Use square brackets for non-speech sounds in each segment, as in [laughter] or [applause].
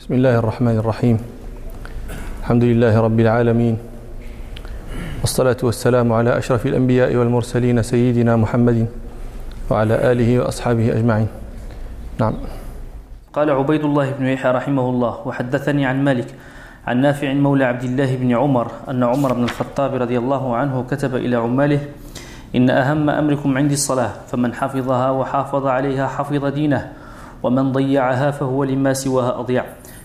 بسم الله الرحمن الرحيم. الحمد لله رب العالمين. والصلاة والسلام على أشرف الأنبياء والمرسلين سيدنا محمد وعلى آله وأصحابه أجمعين. نعم. قال عبيد الله بن يحيى رحمه الله وحدثني عن مالك عن نافع مولى عبد الله بن عمر أن عمر بن الخطاب رضي الله عنه كتب إلى عماله إن أهم أمركم عندي الصلاة فمن حفظها وحافظ عليها حفظ دينه ومن ضيعها فهو لما سواها أضيع.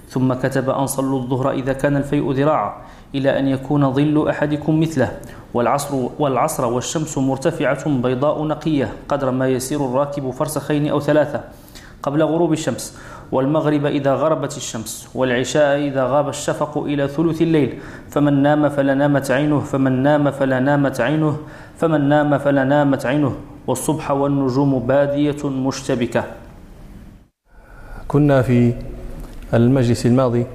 ثم كتب أن صلوا الظهر إذا كان الفيء ذراعا إلى أن يكون ظل أحدكم مثله. والعصر, والعصر والشمس مرتفعة بيضاء نقية قدر ما يسير الراكب فرسخين أو ثلاثة قبل غروب الشمس. والمغرب إذا غربت الشمس. والعشاء إذا غاب الشفق إلى ثلث الليل. فمن نام فلنامت عينه. فمن نام فلنامت عينه. فمن نام فلنامت عينه. والصبح والنجوم بادية مشتبكة. كنا في المجلس الماضي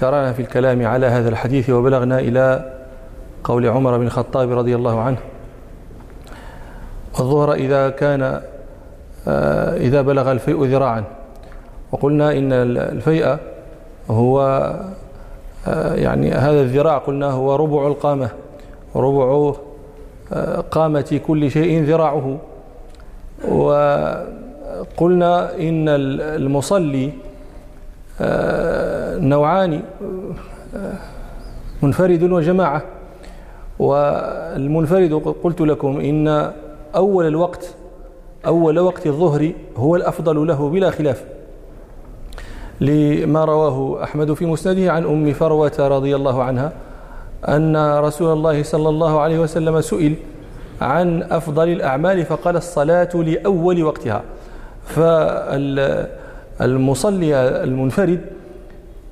شرعنا في الكلام على هذا الحديث وبلغنا إلى قول عمر بن الخطاب رضي الله عنه. الظهر إذا كان آه، إذا بلغ الفيء ذراعا. وقلنا إن الفيء هو آه، يعني هذا الذراع قلنا هو ربع القامة. ربع آه، قامة كل شيء ذراعه. وقلنا إن المصلي نوعان منفرد وجماعة. والمنفرد قلت لكم إن أول الوقت أول وقت الظهر هو الأفضل له بلا خلاف لما رواه أحمد في مسنده عن أم فروة رضي الله عنها أن رسول الله صلى الله عليه وسلم سئل عن أفضل الأعمال فقال الصلاة لأول وقتها. فالمصلي المنفرد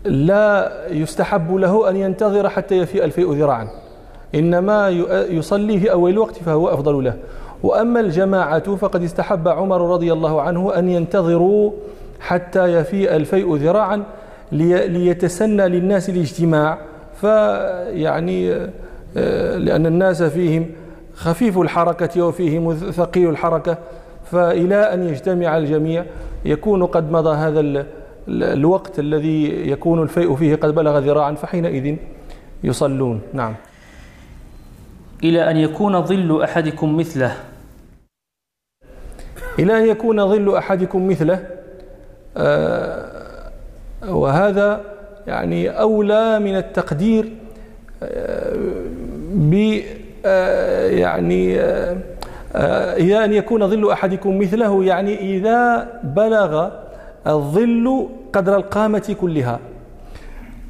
لا يستحب له أن ينتظر حتى يفيء الفيء ذراعا. إنما يصلي في أول الوقت فهو أفضل له. وأما الجماعة فقد استحب عمر رضي الله عنه أن ينتظروا حتى يفيء الفيء ذراعا ليتسنى للناس الاجتماع. فيعني آه، لأن الناس فيهم خفيف الحركة وفيهم ثقيل الحركة. فإلى أن يجتمع الجميع يكون قد مضى هذا الوقت الذي يكون الفيء فيه قد بلغ ذراعا فحينئذ يصلون. نعم. إلى أن يكون ظل أحدكم مثله. إلى أن يكون ظل أحدكم مثله آه، وهذا يعني أولى من التقدير آه، ب آه، يعني إلى أن يكون ظل أحدكم مثله يعني إذا بلغ الظل قدر القامة كلها.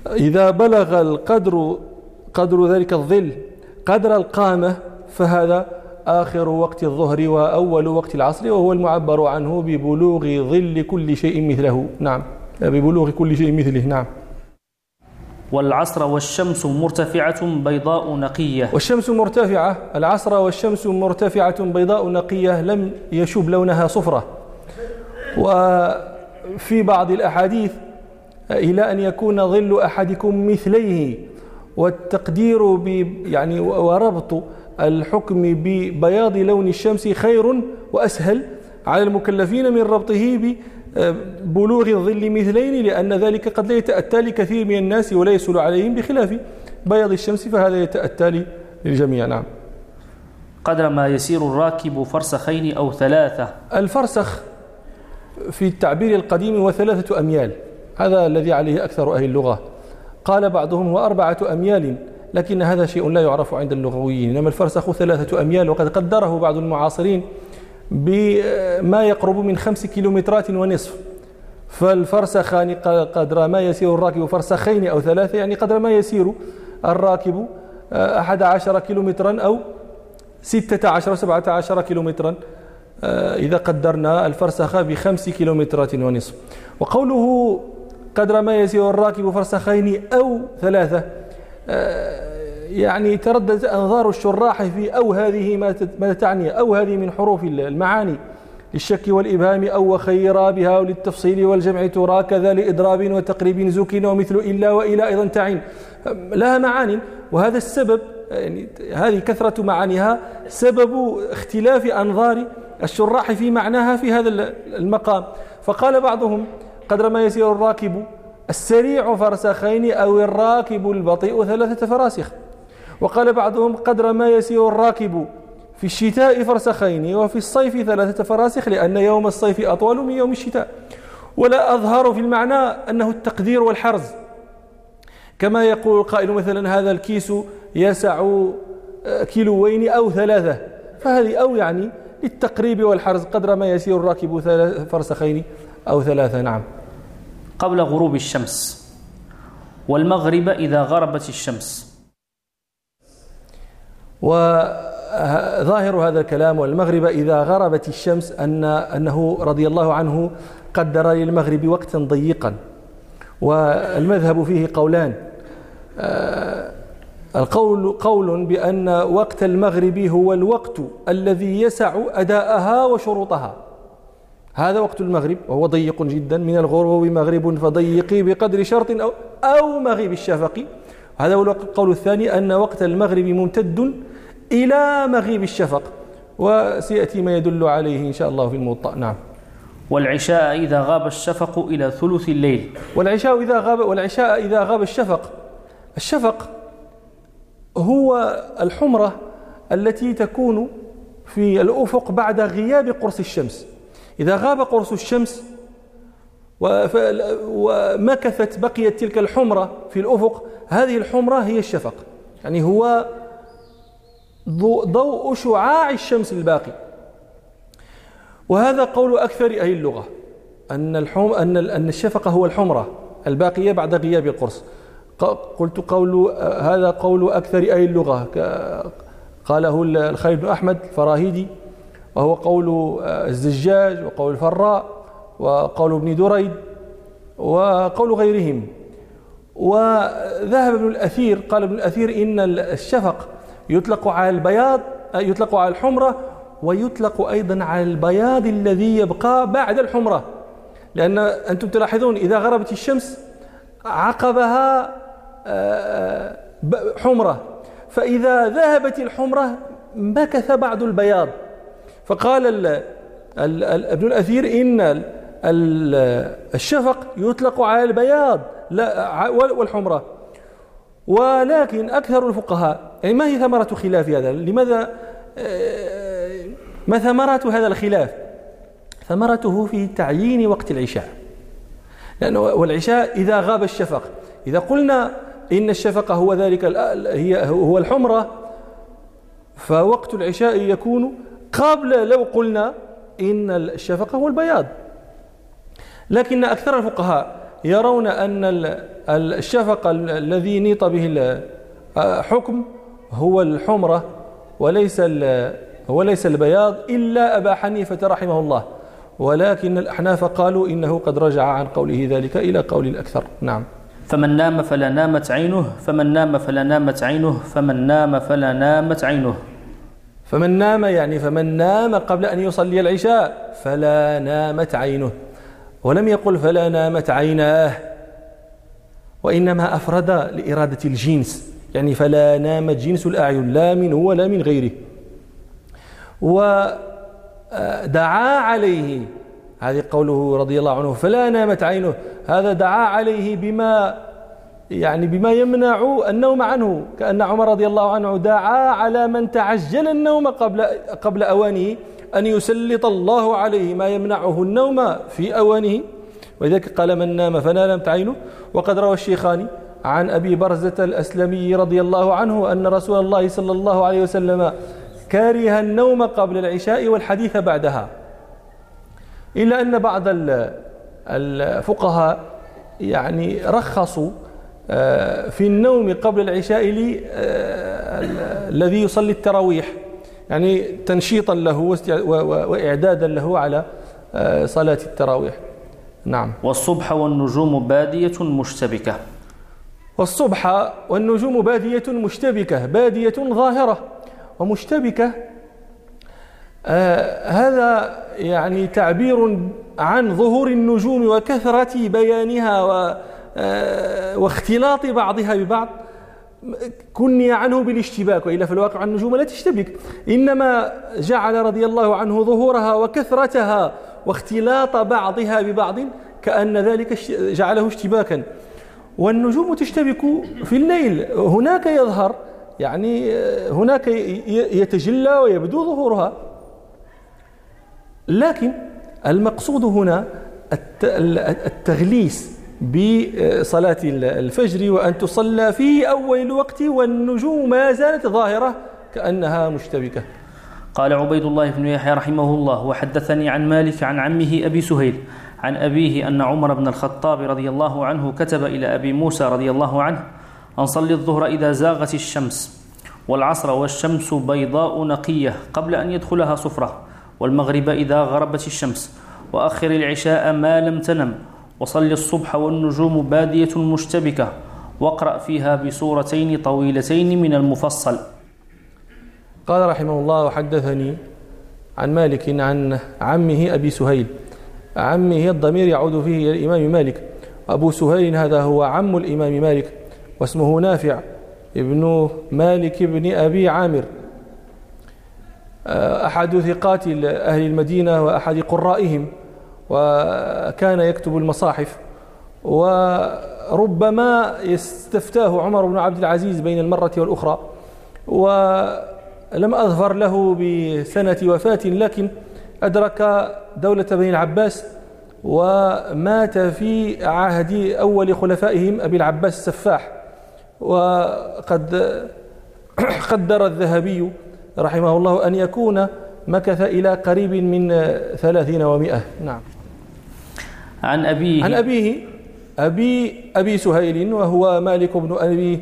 إذا بلغ القدر قدر ذلك الظل قدر القامة فهذا آخر وقت الظهر وأول وقت العصر وهو المعبر عنه ببلوغ ظل كل شيء مثله. نعم ببلوغ كل شيء مثله. نعم. والعصر والشمس مرتفعة بيضاء نقية. والشمس مرتفعة العصر والشمس مرتفعة بيضاء نقية لم يشب لونها صفرة. وفي بعض الأحاديث إلى أن يكون ظل أحدكم مثليه والتقدير ب يعني وربط الحكم ببياض لون الشمس خير وأسهل على المكلفين من ربطه ببلوغ الظل مثلين لأن ذلك قد لا يتأتى لكثير من الناس ولا يسهل عليهم بخلاف بياض الشمس فهذا يتأتى للجميع. نعم. قدر ما يسير الراكب فرسخين أو ثلاثة. الفرسخ في التعبير القديم هو ثلاثة أميال. هذا الذي عليه أكثر أهل اللغة. قال بعضهم هو أربعة أميال لكن هذا شيء لا يعرف عند اللغويين. إنما الفرسخ ثلاثة أميال وقد قدره بعض المعاصرين. بما يقرب من خمس كيلومترات ونصف. فالفرسخان قدر ما يسير الراكب فرسخين أو ثلاثة يعني قدر ما يسير الراكب أحد عشر كيلومترا أو ستة عشر سبعة عشر كيلومترا إذا قدرنا الفرسخ بخمس كيلومترات ونصف. وقوله قدر ما يسير الراكب فرسخين أو ثلاثة آه، يعني ترددت أنظار الشراح في أو هذه ما تعني أو هذه من حروف المعاني للشك والإبهام أو وخيرا بها وللتفصيل والجمع ترى كذا لإضراب وتقريب زكين ومثل إلا وإلى أيضا تعين. لها معاني وهذا السبب يعني هذه كثرة معانيها سبب اختلاف أنظار الشراح في معناها في هذا المقام. فقال بعضهم قدر ما يسير الراكب السريع فرسخين أو الراكب البطيء ثلاثة فراسخ. وقال بعضهم قدر ما يسير الراكب في الشتاء فرسخين وفي الصيف ثلاثة فراسخ لأن يوم الصيف أطول من يوم الشتاء. ولا أظهر في المعنى أنه التقدير والحرز. كما يقول القائل مثلا هذا الكيس يسع آه، كيلوين أو ثلاثة. فهذه أو يعني للتقريب والحرز قدر ما يسير الراكب فرسخين أو ثلاثة. نعم. قبل غروب الشمس والمغرب إذا غربت الشمس. وظاهر هذا الكلام والمغرب إذا غربت الشمس أن أنه رضي الله عنه قدر للمغرب وقتا ضيقا. والمذهب فيه قولان. آه، القول قول بأن وقت المغرب هو الوقت الذي يسع أداءها وشروطها. هذا وقت المغرب وهو ضيق جدا. من الغروب مغرب فضيقي بقدر شرط أو, أو مغيب الشفق هذا هو القول الثاني أن وقت المغرب ممتد إلى مغيب الشفق وسيأتي ما يدل عليه إن شاء الله في الموطأ. نعم. والعشاء إذا غاب الشفق إلى ثلث الليل. والعشاء إذا غاب والعشاء إذا غاب الشفق. الشفق هو الحمرة التي تكون في الأفق بعد غياب قرص الشمس. إذا غاب قرص الشمس ومكثت بقيت تلك الحمرة في الأفق هذه الحمرة هي الشفق. يعني هو ضوء شعاع الشمس الباقي وهذا قول أكثر أهل اللغة أن الحم أن أن الشفقة هو الحمرة الباقية بعد غياب القرص. قلت قول هذا قول أكثر أهل اللغة. قاله الخليل بن أحمد الفراهيدي وهو قول الزجاج وقول الفراء وقول ابن دريد وقول غيرهم. وذهب ابن الأثير قال ابن الأثير إن الشفق يطلق على البياض يطلق على الحمرة ويطلق أيضا على البياض الذي يبقى بعد الحمرة. لأن أنتم تلاحظون إذا غربت الشمس عقبها آه، حمرة. فإذا ذهبت الحمرة مكث بعض البياض. فقال ال ال ال ابن الأثير إن الشفق يطلق على البياض. لا والحمرة. ولكن أكثر الفقهاء يعني ما هي ثمرة خلاف هذا؟ لماذا آه، ما ثمرة هذا الخلاف؟ ثمرته في تعيين وقت العشاء. لأنه والعشاء إذا غاب الشفق. إذا قلنا إن الشفق هو ذلك هي هو الحمرة فوقت العشاء يكون قبل لو قلنا إن الشفق هو البياض. لكن أكثر الفقهاء يرون أن الشفق الذي نيط به الحكم هو الحمرة وليس وليس البياض إلا أبا حنيفة رحمه الله. ولكن الأحناف قالوا إنه قد رجع عن قوله ذلك إلى قول الأكثر. نعم. فمن نام فلا نامت عينه فمن نام فلا نامت عينه فمن نام فلا نامت عينه. فمن نام يعني فمن نام قبل أن يصلي العشاء فلا نامت عينه. ولم يقل فلا نامت عيناه. وإنما أفرد لإرادة الجنس يعني فلا نامت جنس الأعين لا منه ولا من غيره. ودعا عليه هذه قوله رضي الله عنه فلا نامت عينه هذا دعا عليه بما يعني بما يمنع النوم عنه. كأن عمر رضي الله عنه دعا على من تعجل النوم قبل قبل أوانه. أن يسلط الله عليه ما يمنعه النوم في أوانه. ولذلك قال من نام فنامت عينه وقد روى الشيخان عن أبي برزة الأسلمي رضي الله عنه أن رسول الله صلى الله عليه وسلم كاره النوم قبل العشاء والحديث بعدها. إلا أن بعض الفقهاء يعني رخصوا آه، في النوم قبل العشاء آه، الذي يصلي التراويح. يعني تنشيطا له وإعدادا له على آه، صلاة التراويح. نعم. والصبح والنجوم بادية مشتبكة. والصبح والنجوم بادية مشتبكة بادية ظاهرة ومشتبكة. آه هذا يعني تعبير عن ظهور النجوم وكثرة بيانها و آه واختلاط بعضها ببعض. كني عنه بالاشتباك وإلا في الواقع النجوم لا تشتبك. إنما جعل رضي الله عنه ظهورها وكثرتها واختلاط بعضها ببعض كأن ذلك جعله اشتباكا. والنجوم تشتبك في الليل. هناك يظهر يعني هناك يتجلى ويبدو ظهورها. لكن المقصود هنا التغليس بصلاة الفجر وأن تصلى في أول الوقت والنجوم ما زالت ظاهرة كأنها مشتبكة. قال عبيد الله بن يحيى رحمه الله وحدثني عن مالك عن عمه أبي سهيل عن أبيه أن عمر بن الخطاب رضي الله عنه كتب إلى أبي موسى رضي الله عنه أن صلي الظهر إذا زاغت الشمس والعصر والشمس بيضاء نقية قبل أن يدخلها صفرة والمغرب إذا غربت الشمس وأخر العشاء ما لم تنم وصل الصبح والنجوم بادية مشتبكة واقرأ فيها بسورتين طويلتين من المفصل. قال رحمه الله وحدثني عن مالك عن عمه أبي سهيل. عمه الضمير يعود فيه إلى الإمام مالك. أبو سهيل هذا هو عم الإمام مالك واسمه نافع ابن مالك بن أبي عامر. أحد ثقات أهل المدينة وأحد قرائهم. وكان يكتب المصاحف. وربما يستفتاه عمر بن عبد العزيز بين المرة والأخرى. ولم أظفر له بسنة وفاة لكن أدرك دولة بني العباس ومات في عهد أول خلفائهم أبي العباس السفاح. وقد [coughs] قدر الذهبي رحمه الله أن يكون مكث إلى قريب من ثلاثين ومائة نعم. عن أبيه. عن أبيه. أبي أبي سهيل وهو مالك بن أبي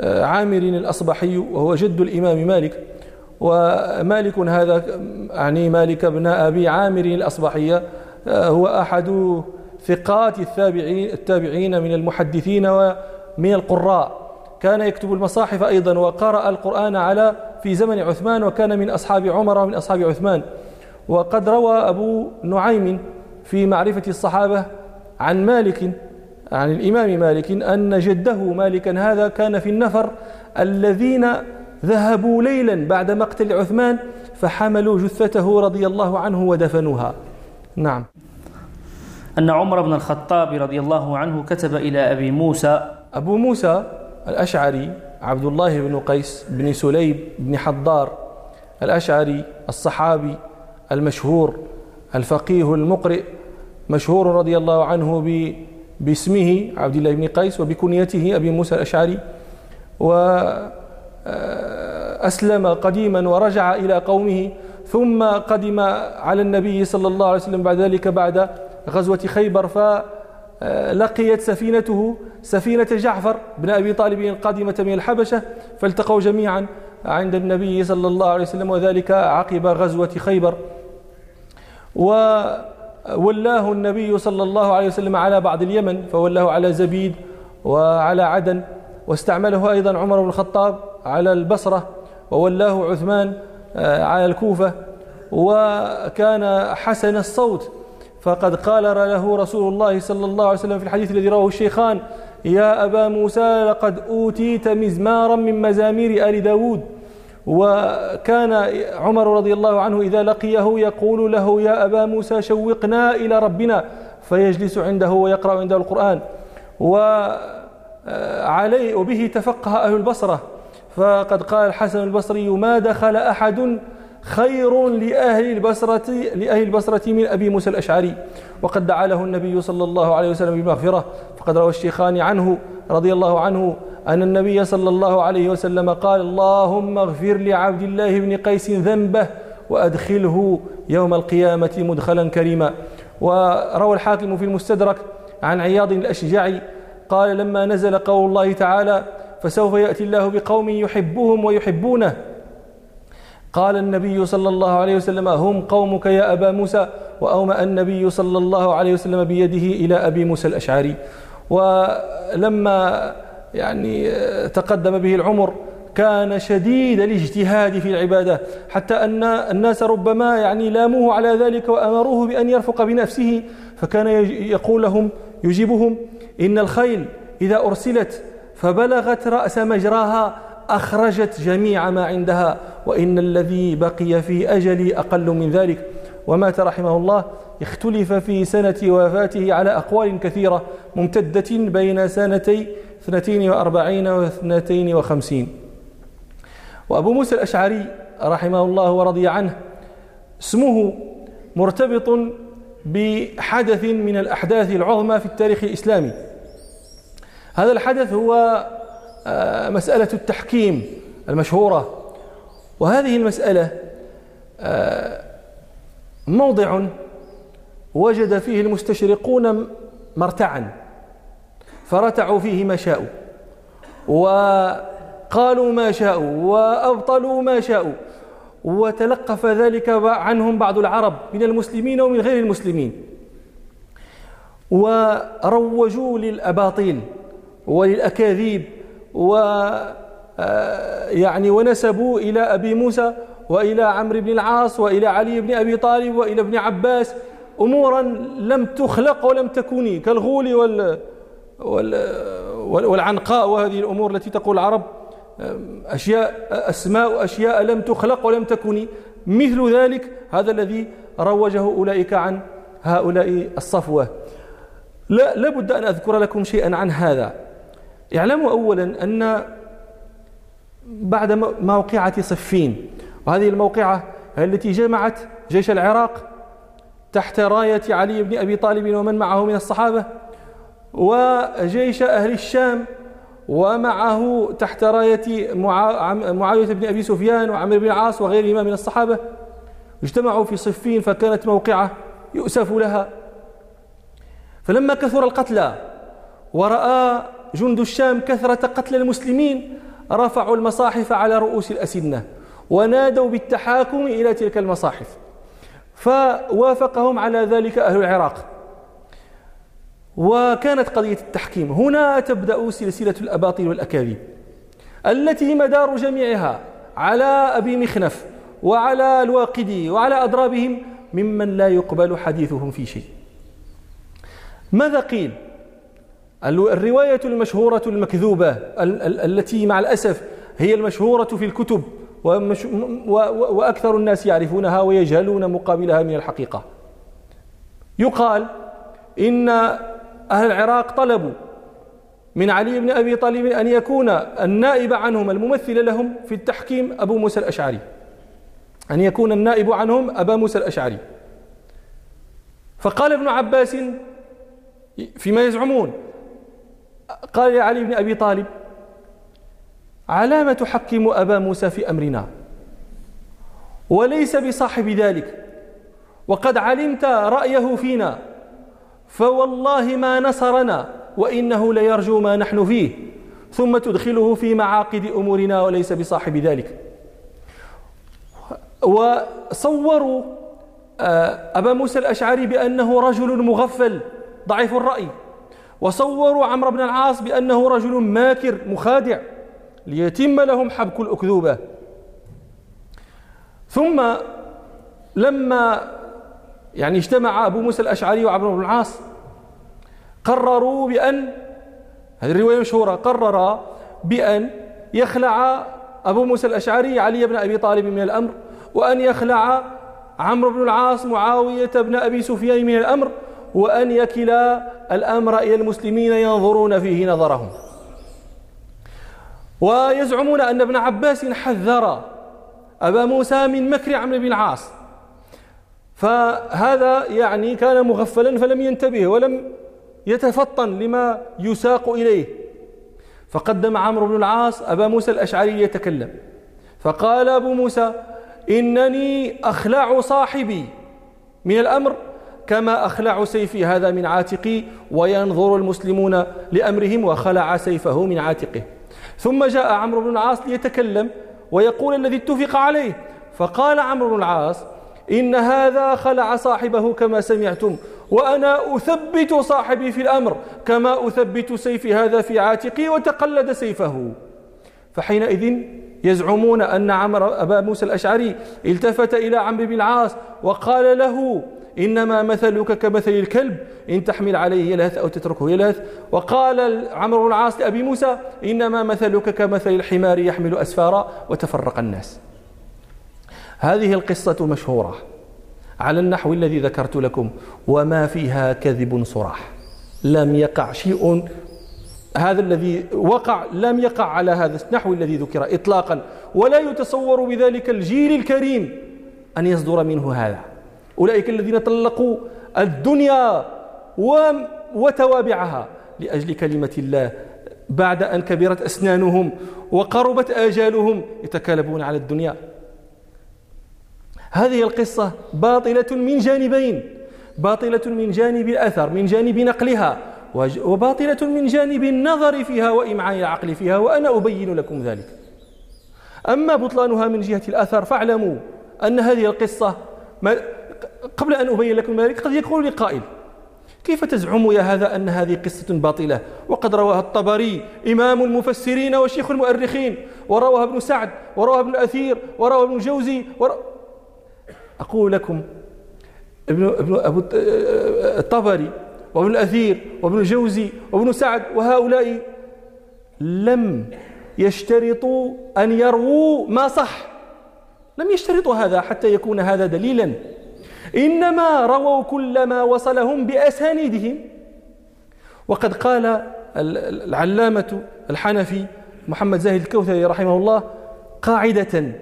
آه، عامر الأصبحي وهو جد الإمام مالك. ومالك هذا يعني مالك بن أبي عامر الأصبحية آه، هو أحد ثقات التابعين, التابعين من المحدثين ومن القراء. كان يكتب المصاحف أيضا وقرأ القرآن على في زمن عثمان وكان من أصحاب عمر ومن أصحاب عثمان. وقد روى أبو نعيم في معرفة الصحابة عن مالك عن الإمام مالك أن جده مالكا هذا كان في النفر الذين ذهبوا ليلا بعد مقتل عثمان فحملوا جثته رضي الله عنه ودفنوها. نعم. أن عمر بن الخطاب رضي الله عنه كتب إلى أبي موسى أبو موسى الأشعري عبد الله بن قيس بن سليب بن حضار الأشعري الصحابي المشهور الفقيه المقرئ مشهور رضي الله عنه باسمه عبد الله بن قيس وبكنيته أبي موسى الأشعري وأسلم قديما ورجع إلى قومه ثم قدم على النبي صلى الله عليه وسلم بعد ذلك بعد غزوة خيبر فلقيت سفينته سفينة جعفر بن أبي طالب القادمة من الحبشة فالتقوا جميعا عند النبي صلى الله عليه وسلم وذلك عقب غزوة خيبر. وولاه النبي صلى الله عليه وسلم على بعض اليمن فولاه على زبيد وعلى عدن واستعمله أيضا عمر بن الخطاب على البصرة وولاه عثمان آه، على الكوفة وكان حسن الصوت. فقد قال له رسول الله صلى الله عليه وسلم في الحديث الذي رواه الشيخان يا أبا موسى لقد أوتيت مزمارا من مزامير آل داود. وكان عمر رضي الله عنه إذا لقيه يقول له يا أبا موسى شوقنا إلى ربنا فيجلس عنده ويقرأ عنده القرآن. وعليه وبه تفقه أهل البصرة. فقد قال الحسن البصري ما دخل أحد خير لأهل البصرة لأهل البصرة من أبي موسى الأشعري. وقد دعا له النبي صلى الله عليه وسلم بمغفرة. فقد روى الشيخان عنه رضي الله عنه أن النبي صلى الله عليه وسلم قال اللهم اغفر لعبد الله بن قيس ذنبه وأدخله يوم القيامة مدخلا كريما. وروى الحاكم في المستدرك عن عياض الأشجعي قال لما نزل قول الله تعالى فسوف يأتي الله بقوم يحبهم ويحبونه. قال النبي صلى الله عليه وسلم هم قومك يا أبا موسى؟ وأومأ النبي صلى الله عليه وسلم بيده إلى أبي موسى الأشعري. ولما يعني تقدم به العمر كان شديد الاجتهاد في العبادة حتى أن الناس ربما يعني لاموه على ذلك وأمروه بأن يرفق بنفسه فكان يقول لهم يجيبهم إن الخيل إذا أرسلت فبلغت رأس مجراها أخرجت جميع ما عندها وإن الذي بقي في أجلي أقل من ذلك. ومات رحمه الله اختلف في سنة وفاته على أقوال كثيرة ممتدة بين سنتي 42 و 52 وأبو موسى الأشعري رحمه الله ورضي عنه اسمه مرتبط بحدث من الأحداث العظمى في التاريخ الإسلامي. هذا الحدث هو آه، مسألة التحكيم المشهورة. وهذه المسألة آه، موضع وجد فيه المستشرقون مرتعا فرتعوا فيه ما شاءوا وقالوا ما شاءوا وأبطلوا ما شاءوا وتلقف ذلك عنهم بعض العرب من المسلمين ومن غير المسلمين وروجوا للأباطيل وللأكاذيب و آه، يعني ونسبوا إلى أبي موسى وإلى عمرو بن العاص وإلى علي بن أبي طالب وإلى ابن عباس أمورا لم تخلق ولم تكوني كالغول وال والعنقاء وهذه الأمور التي تقول العرب أشياء أسماء أشياء لم تخلق ولم تكن مثل ذلك هذا الذي روجه أولئك عن هؤلاء الصفوة. لا لابد أن أذكر لكم شيئا عن هذا. اعلموا أولا أن بعد موقعة صفين وهذه الموقعة التي جمعت جيش العراق تحت راية علي بن أبي طالب ومن معه من الصحابة وجيش أهل الشام ومعه تحت راية معاوية بن أبي سفيان وعمر بن العاص وغيرهما من الصحابة. اجتمعوا في صفين فكانت موقعة يؤسف لها. فلما كثر القتلى ورأى جند الشام كثرة قتل المسلمين رفعوا المصاحف على رؤوس الأسنة. ونادوا بالتحاكم إلى تلك المصاحف. فوافقهم على ذلك أهل العراق. وكانت قضية التحكيم. هنا تبدأ سلسلة الأباطيل والأكاذيب التي مدار جميعها على أبي مخنف وعلى الواقدي وعلى أضرابهم ممن لا يقبل حديثهم في شيء. ماذا قيل؟ الرواية المشهورة المكذوبة التي مع الأسف هي المشهورة في الكتب وأكثر الناس يعرفونها ويجهلون مقابلها من الحقيقة. يقال إن أهل العراق طلبوا من علي بن أبي طالب أن يكون النائب عنهم الممثل لهم في التحكيم أبو موسى الأشعري. أن يكون النائب عنهم أبا موسى الأشعري. فقال ابن عباس فيما يزعمون قال لعلي بن أبي طالب علام تحكم أبا موسى في أمرنا. وليس بصاحب ذلك. وقد علمت رأيه فينا. فوالله ما نصرنا وإنه ليرجو ما نحن فيه. ثم تدخله في معاقد أمورنا وليس بصاحب ذلك. وصوروا آه، أبا موسى الأشعري بأنه رجل مغفل ضعيف الرأي. وصوروا عمرو بن العاص بأنه رجل ماكر مخادع. ليتم لهم حبك الأكذوبة. ثم لما يعني اجتمع أبو موسى الأشعري وعمرو بن العاص قرروا بأن هذه الرواية مشهورة قرر بأن يخلع أبو موسى الأشعري علي بن أبي طالب من الأمر وأن يخلع عمرو بن العاص معاوية بن أبي سفيان من الأمر وأن يكلا الأمر إلى المسلمين ينظرون فيه نظرهم. ويزعمون أن ابن عباس حذر أبا موسى من مكر عمرو بن العاص. فهذا يعني كان مغفلا فلم ينتبه ولم يتفطن لما يساق إليه. فقدم عمرو بن العاص أبا موسى الأشعري يتكلم. فقال أبو موسى إنني أخلع صاحبي من الأمر كما أخلع سيفي هذا من عاتقي وينظر المسلمون لأمرهم وخلع سيفه من عاتقه. ثم جاء عمرو بن العاص ليتكلم ويقول الذي اتفق عليه فقال عمرو بن العاص إن هذا خلع صاحبه كما سمعتم وأنا أثبت صاحبي في الأمر كما أثبت سيفي هذا في عاتقي وتقلد سيفه. فحينئذ يزعمون أن عمر أبا موسى الأشعري التفت إلى عمرو بن العاص وقال له إنما مثلك كمثل الكلب إن تحمل عليه يلهث أو تتركه يلهث. وقال عمرو بن العاص لأبي موسى إنما مثلك كمثل الحمار يحمل أسفارا وتفرق الناس. هذه القصة مشهورة على النحو الذي ذكرت لكم وما فيها كذب صراح. لم يقع شيء هذا الذي وقع لم يقع على هذا النحو الذي ذكر إطلاقا. ولا يتصور بذلك الجيل الكريم أن يصدر منه هذا. أولئك الذين طلقوا الدنيا وتوابعها لأجل كلمة الله. بعد أن كبرت أسنانهم وقربت آجالهم يتكالبون على الدنيا. هذه القصة باطلة من جانبين. باطلة من جانب الأثر من جانب نقلها. وباطلة من جانب النظر فيها وإمعان العقل فيها وأنا أبين لكم ذلك. أما بطلانها من جهة الأثر فاعلموا أن هذه القصة قبل أن أبين لكم ذلك قد يقول لي قائل كيف تزعم يا هذا أن هذه قصة باطلة؟ وقد رواها الطبري إمام المفسرين وشيخ المؤرخين ورواها ابن سعد ورواها ابن الأثير ورواها ابن جوزي ورو... أقول لكم ابن, ابن أبو الطبري وابن الأثير وابن الجوزي وابن سعد وهؤلاء لم يشترطوا أن يرووا ما صح. لم يشترطوا هذا حتى يكون هذا دليلا. إنما رووا كل ما وصلهم بأسانيدهم. وقد قال العلامة الحنفي محمد زاهد الكوثري رحمه الله قاعدة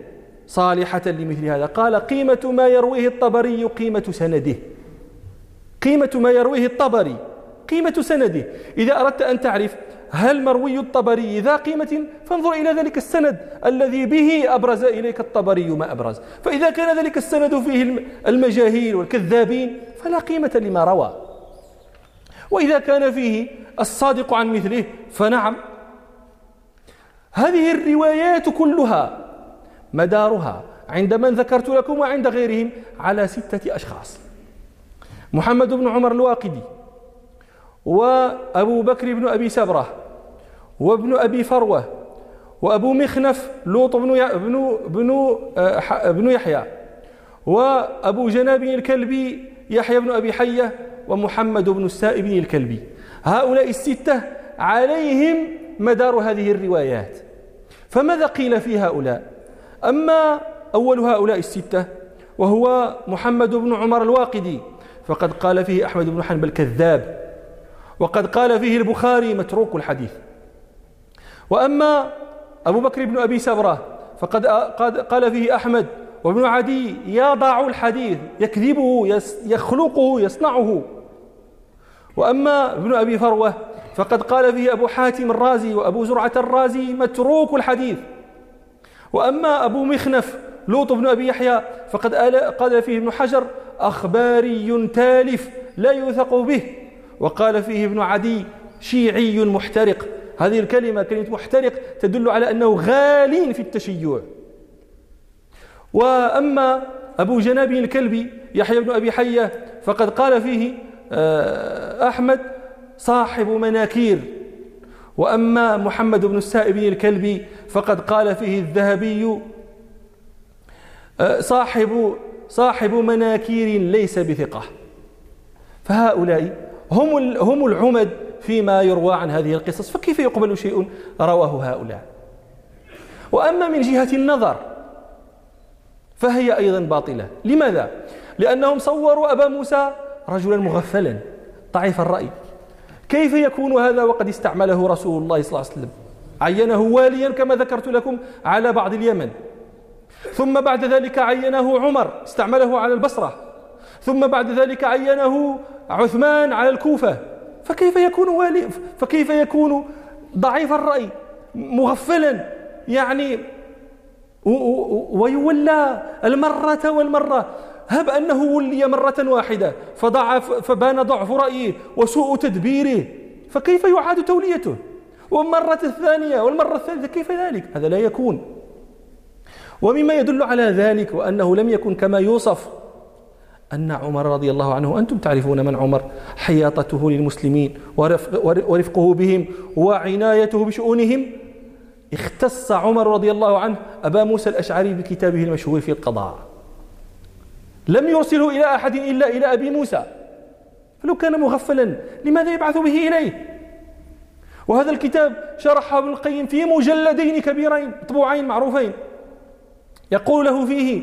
صالحة لمثل هذا. قال قيمة ما يرويه الطبري قيمة سنده. قيمة ما يرويه الطبري قيمة سنده. إذا أردت أن تعرف هل مروي الطبري ذا قيمة؟ فانظر إلى ذلك السند الذي به أبرز إليك الطبري ما أبرز. فإذا كان ذلك السند فيه المجاهيل والكذابين فلا قيمة لما روى. وإذا كان فيه الصادق عن مثله فنعم. هذه الروايات كلها مدارها عند من ذكرت لكم وعند غيرهم على ستة أشخاص. محمد بن عمر الواقدي وأبو بكر بن أبي سبرة وابن أبي فروة وأبو مخنف لوط بن بن بن آه، بن يحيى وأبو جناب الكلبي يحيى بن أبي حية ومحمد بن السائب الكلبي. هؤلاء الستة عليهم مدار هذه الروايات. فماذا قيل في هؤلاء؟ أما أول هؤلاء الستة وهو محمد بن عمر الواقدي فقد قال فيه أحمد بن حنبل كذاب. وقد قال فيه البخاري متروك الحديث. وأما أبو بكر بن أبي سبرة فقد قال فيه أحمد وابن عدي يضع الحديث يكذبه يخلقه يصنعه. وأما ابن أبي فروة فقد قال فيه أبو حاتم الرازي وأبو زرعة الرازي متروك الحديث. وأما أبو مخنف لوط بن أبي يحيى فقد قال فيه ابن حجر أخباري تالف لا يوثق به. وقال فيه ابن عدي شيعي محترق. هذه الكلمة كلمة محترق تدل على أنه غال في التشيع. وأما أبو جناب الكلبي يحيى بن أبي حية فقد قال فيه آه، أحمد صاحب مناكير. وأما محمد بن السائب الكلبي فقد قال فيه الذهبي آه، صاحب صاحب مناكير ليس بثقة. فهؤلاء هم هم العمد فيما يروى عن هذه القصص فكيف يقبل شيء؟ رواه هؤلاء. وأما من جهة النظر فهي أيضا باطلة. لماذا؟ لأنهم صوروا أبا موسى رجلا مغفلا ضعيف الرأي. كيف يكون هذا وقد استعمله رسول الله صلى الله عليه وسلم؟ عينه واليا كما ذكرت لكم على بعض اليمن. ثم بعد ذلك عينه عمر استعمله على البصرة. ثم بعد ذلك عينه عثمان على الكوفة. فكيف يكون والي فكيف يكون ضعيف الرأي؟ مغفلا. يعني ويولى المرة والمرة. هب أنه ولي مرة واحدة. فضعف فبان ضعف رأيه وسوء تدبيره. فكيف يعاد توليته؟ والمرة الثانية والمرة الثالثة كيف ذلك؟ هذا لا يكون. ومما يدل على ذلك وأنه لم يكن كما يوصف أن عمر رضي الله عنه أنتم تعرفون من عمر؟ حياطته للمسلمين ورفقه بهم وعنايته بشؤونهم. اختص عمر رضي الله عنه أبا موسى الأشعري بكتابه المشهور في القضاء. لم يرسله إلى أحد إلا إلى أبي موسى. فلو كان مغفلا لماذا يبعث به إليه؟ وهذا الكتاب شرحه ابن القيم في مجلدين كبيرين مطبوعين معروفين. يقول له فيه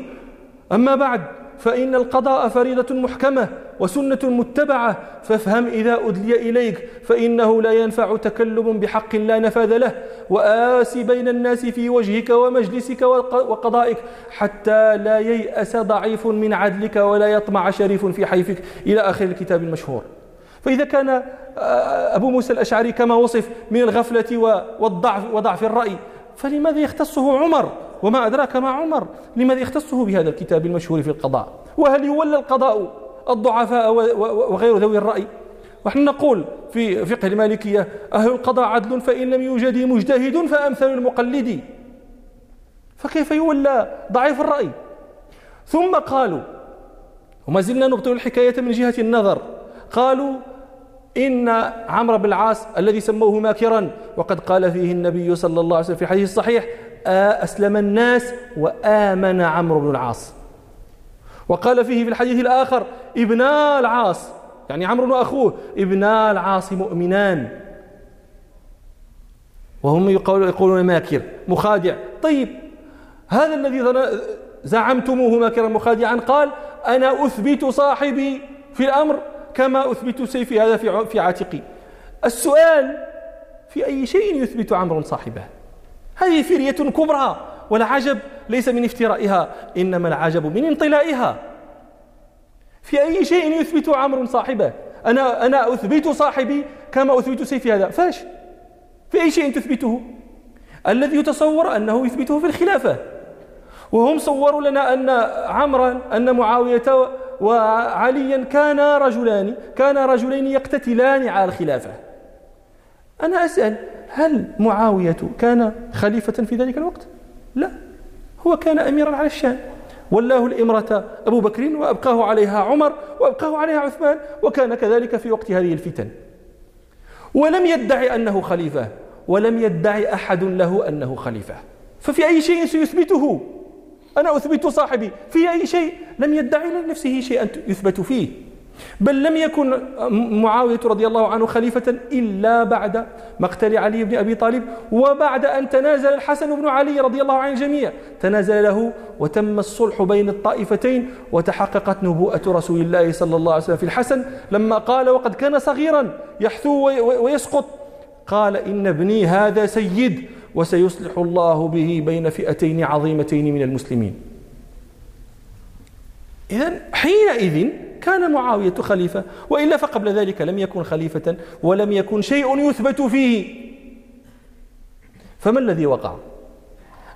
أما بعد فإن القضاء فريضة محكمة وسنة متبعة فافهم إذا أدلي إليك فإنه لا ينفع تكلم بحق لا نفاذ له وآس بين الناس في وجهك ومجلسك وقضائك حتى لا ييأس ضعيف من عدلك ولا يطمع شريف في حيفك. إلى آخر الكتاب المشهور. فإذا كان أبو موسى الأشعري كما وصف من الغفلة والضعف وضعف الرأي فلماذا يختصه عمر؟ وما أدراك ما عمر لماذا يختصه بهذا الكتاب المشهور في القضاء؟ وهل يولى القضاء الضعفاء وغير ذوي الرأي؟ ونحن نقول في فقه المالكية أهل القضاء عدل فإن لم يوجد مجتهد فأمثل المقلد. فكيف يولى ضعيف الرأي؟ ثم قالوا وما زلنا نبطل الحكاية من جهة النظر قالوا إن عمرو بن العاص الذي سموه ماكرا وقد قال فيه النبي صلى الله عليه وسلم في الحديث الصحيح أسلم الناس وآمن عمرو بن العاص. وقال فيه في الحديث الآخر ابنا العاص يعني عمرو وأخوه ابنا العاص مؤمنان. وهم يقولون ماكر مخادع. طيب هذا الذي زعمتموه ماكرا مخادعا قال أنا أثبت صاحبي في الأمر. كما أثبت سيفي هذا في عاتقي. السؤال في أي شيء يثبت عمرو صاحبه. هذه فرية كبرى والعجب ليس من افترائها إنما العجب من انطلائها. في أي شيء يثبت عمرو صاحبه؟ أنا, أنا أثبت صاحبي كما أثبت سيفي هذا. فاش؟ في أي شيء تثبته؟ الذي يتصور أنه يثبته في الخلافة. وهم صوروا لنا أن عمرا أن معاوية وعليا كانا رجلان كانا رجلين يقتتلان على الخلافة. أنا أسأل هل معاوية كان خليفة في ذلك الوقت؟ لا هو كان أميرا على الشام ولاه الإمرة أبو بكر وأبقاه عليها عمر وأبقاه عليها عثمان وكان كذلك في وقت هذه الفتن. ولم يدعي أنه خليفة ولم يدعي أحد له أنه خليفة. ففي أي شيء سيثبته؟ أنا أثبت صاحبي في أي شيء لم يدعي لنفسه شيئا يثبت فيه. بل لم يكن معاوية رضي الله عنه خليفة إلا بعد مقتل علي بن أبي طالب وبعد أن تنازل الحسن بن علي رضي الله عن الجميع تنازل له وتم الصلح بين الطائفتين وتحققت نبوءة رسول الله صلى الله عليه وسلم في الحسن. لما قال وقد كان صغيرا يحثو ويسقط قال إن ابني هذا سيد. وسيصلح الله به بين فئتين عظيمتين من المسلمين. إذا حينئذ كان معاوية خليفة وإلا فقبل ذلك لم يكن خليفة ولم يكن شيء يثبت فيه. فما الذي وقع؟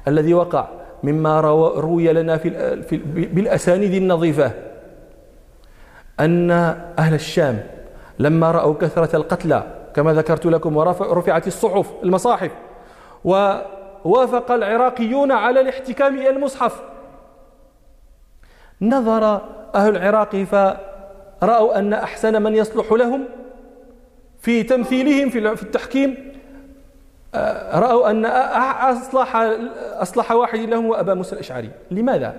الذي وقع مما روي لنا في بالأسانيد النظيفة أن أهل الشام لما رأوا كثرة القتلى كما ذكرت لكم ورفعت الصحف المصاحف ووافق العراقيون على الاحتكام إلى المصحف. نظر أهل العراق فرأوا أن أحسن من يصلح لهم في تمثيلهم في التحكيم. آه، رأوا أن أصلح, أصلح واحد لهم وأبا موسى الأشعري. لماذا؟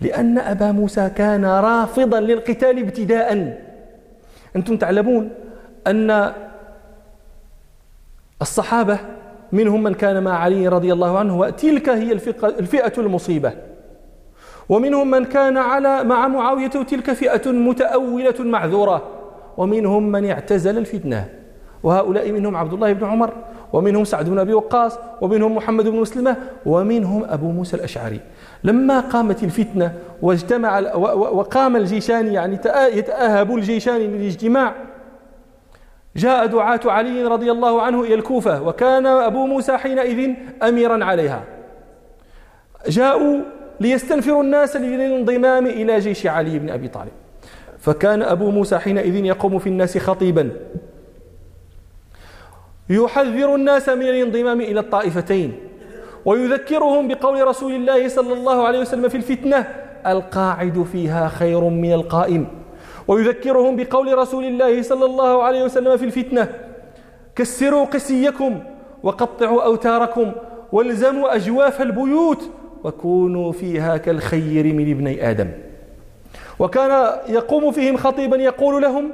لأن أبا موسى كان رافضا للقتال ابتداء أنتم تعلمون أن الصحابة منهم من كان مع علي رضي الله عنه وتلك هي الفئة المصيبة. ومنهم من كان على مع معاوية وتلك فئة متأولة معذورة. ومنهم من اعتزل الفتنة. وهؤلاء منهم عبد الله بن عمر ومنهم سعد بن أبي وقاص ومنهم محمد بن مسلمة ومنهم أبو موسى الأشعري. لما قامت الفتنة واجتمع وقام الجيشان يعني يتأهب الجيشان للاجتماع جاء دعاة علي رضي الله عنه إلى الكوفة وكان أبو موسى حينئذ أميرا عليها. جاءوا ليستنفروا الناس للانضمام إلى جيش علي بن أبي طالب. فكان أبو موسى حينئذ يقوم في الناس خطيبا. يحذر الناس من الانضمام إلى الطائفتين ويذكرهم بقول رسول الله صلى الله عليه وسلم في الفتنة القاعد فيها خير من القائم. ويذكرهم بقول رسول الله صلى الله عليه وسلم في الفتنة كسروا قسيكم وقطعوا أوتاركم والزموا أجواف البيوت وكونوا فيها كالخير من ابني آدم. وكان يقوم فيهم خطيبا يقول لهم